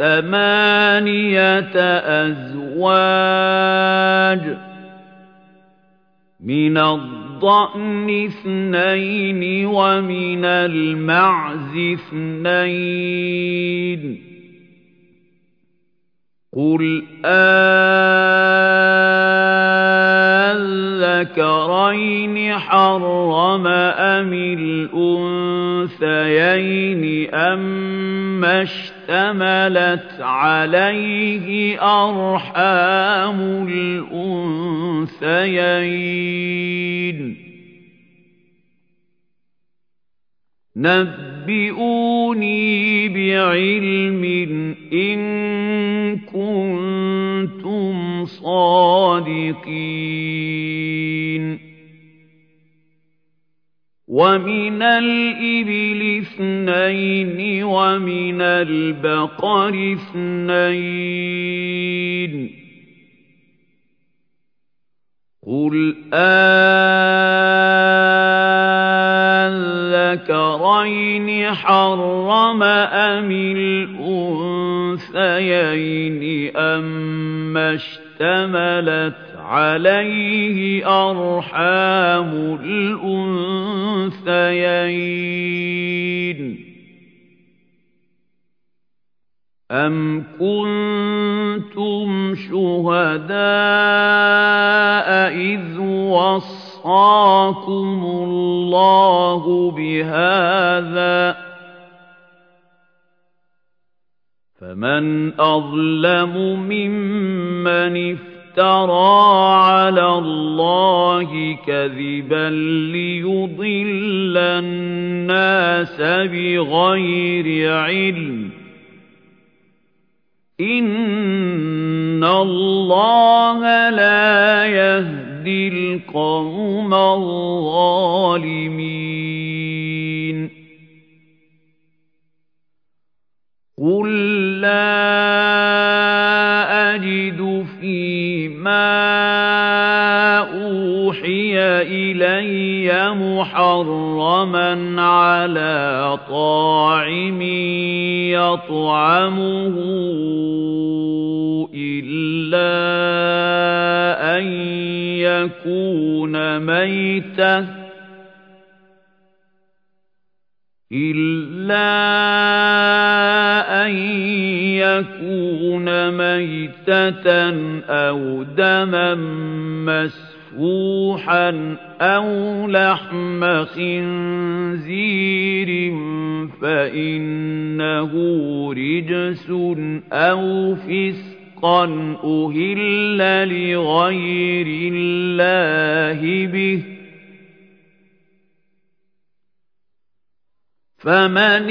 ثمانية أزواج من الضأن اثنين ومن المعز اثنين. قل أذكرين حرم أم الأنثيين أم اشتملت عليه أرحام الأنثيين نبئوني بعلم إن كنتم صادقين ومن الإبل اثنين ومن البقر اثنين قل أذكرين حرم أم الأنثيين أم اشتملت عليه أرحام الأنثيين أم كنتم شهداء إذ وصاكم الله بهذا؟ فمن أظلم ممن افترى افترى على الله كذبا ليضل الناس بغير علم. إن الله لا يهدي القوم الظالمين. قل لا أوحي إلي محرما على طاعم يطعمه إلا أن يكون ميتاً إلا أن يكون ميتة أو دما مسفوحا أو لحم خنزير فإنه رجس أو فسقا أهل لغير الله به فمن